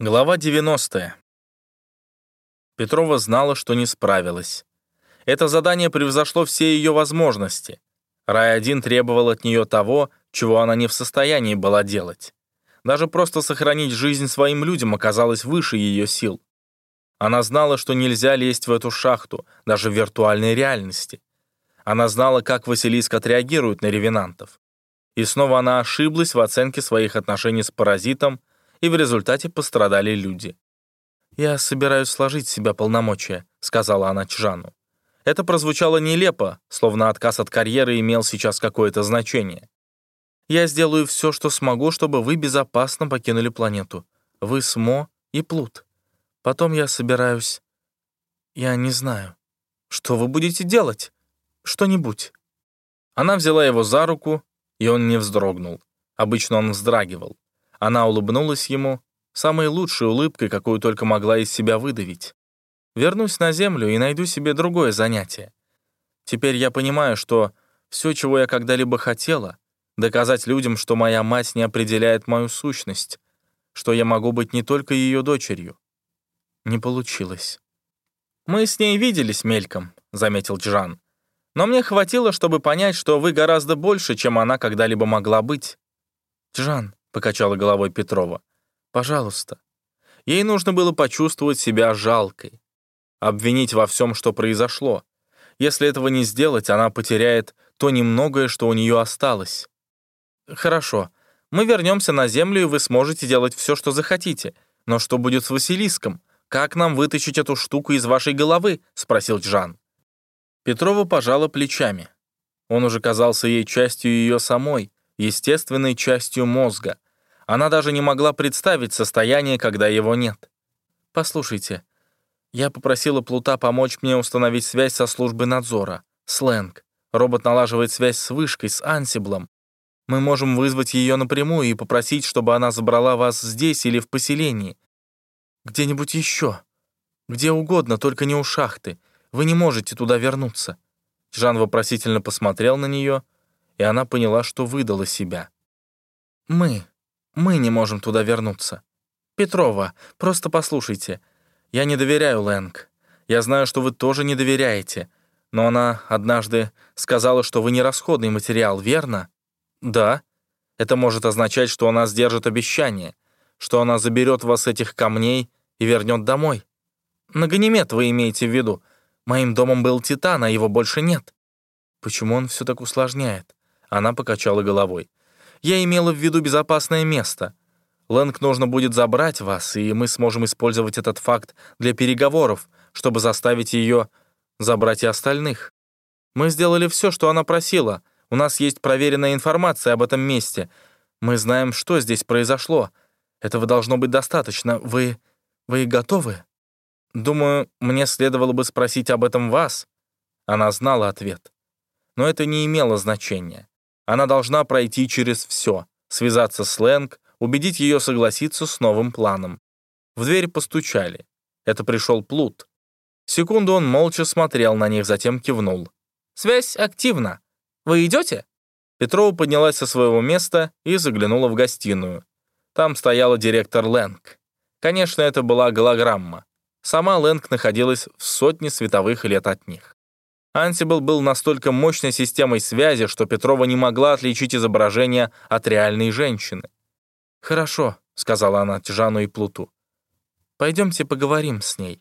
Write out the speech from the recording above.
Глава 90. Петрова знала, что не справилась. Это задание превзошло все ее возможности. Рай-1 требовал от нее того, чего она не в состоянии была делать. Даже просто сохранить жизнь своим людям оказалось выше ее сил. Она знала, что нельзя лезть в эту шахту, даже в виртуальной реальности. Она знала, как Василиск отреагирует на ревенантов. И снова она ошиблась в оценке своих отношений с паразитом, и в результате пострадали люди. «Я собираюсь сложить с себя полномочия», — сказала она Чжану. Это прозвучало нелепо, словно отказ от карьеры имел сейчас какое-то значение. «Я сделаю все, что смогу, чтобы вы безопасно покинули планету. Вы Смо и Плут. Потом я собираюсь... Я не знаю. Что вы будете делать? Что-нибудь». Она взяла его за руку, и он не вздрогнул. Обычно он вздрагивал. Она улыбнулась ему самой лучшей улыбкой, какую только могла из себя выдавить. Вернусь на Землю и найду себе другое занятие. Теперь я понимаю, что все, чего я когда-либо хотела, доказать людям, что моя мать не определяет мою сущность, что я могу быть не только ее дочерью. Не получилось. «Мы с ней виделись мельком», — заметил Джан. «Но мне хватило, чтобы понять, что вы гораздо больше, чем она когда-либо могла быть». «Джан, покачала головой Петрова. Пожалуйста. Ей нужно было почувствовать себя жалкой. Обвинить во всем, что произошло. Если этого не сделать, она потеряет то немногое, что у нее осталось. Хорошо. Мы вернемся на Землю, и вы сможете делать все, что захотите. Но что будет с Василиском? Как нам вытащить эту штуку из вашей головы? Спросил Джан. Петрова пожала плечами. Он уже казался ей частью ее самой, естественной частью мозга. Она даже не могла представить состояние, когда его нет. «Послушайте, я попросила Плута помочь мне установить связь со службой надзора. Сленг. Робот налаживает связь с вышкой, с ансиблом. Мы можем вызвать ее напрямую и попросить, чтобы она забрала вас здесь или в поселении. Где-нибудь еще. Где угодно, только не у шахты. Вы не можете туда вернуться». Жан вопросительно посмотрел на нее, и она поняла, что выдала себя. «Мы», мы не можем туда вернуться. Петрова, просто послушайте. Я не доверяю Лэнг. Я знаю, что вы тоже не доверяете. Но она однажды сказала, что вы не расходный материал, верно? Да. Это может означать, что она сдержит обещание, что она заберет вас этих камней и вернет домой. На Ганимед вы имеете в виду. Моим домом был Титан, а его больше нет. Почему он все так усложняет? Она покачала головой. Я имела в виду безопасное место. Лэнг нужно будет забрать вас, и мы сможем использовать этот факт для переговоров, чтобы заставить ее забрать и остальных. Мы сделали все, что она просила. У нас есть проверенная информация об этом месте. Мы знаем, что здесь произошло. Этого должно быть достаточно. Вы... вы готовы? Думаю, мне следовало бы спросить об этом вас. Она знала ответ. Но это не имело значения. Она должна пройти через все, связаться с Лэнг, убедить ее согласиться с новым планом. В дверь постучали. Это пришел Плут. Секунду он молча смотрел на них, затем кивнул. «Связь активна. Вы идете?» Петрова поднялась со своего места и заглянула в гостиную. Там стояла директор Лэнг. Конечно, это была голограмма. Сама Лэнг находилась в сотне световых лет от них. Ансибл был настолько мощной системой связи, что Петрова не могла отличить изображение от реальной женщины. «Хорошо», — сказала она Тижану и Плуту. «Пойдемте поговорим с ней».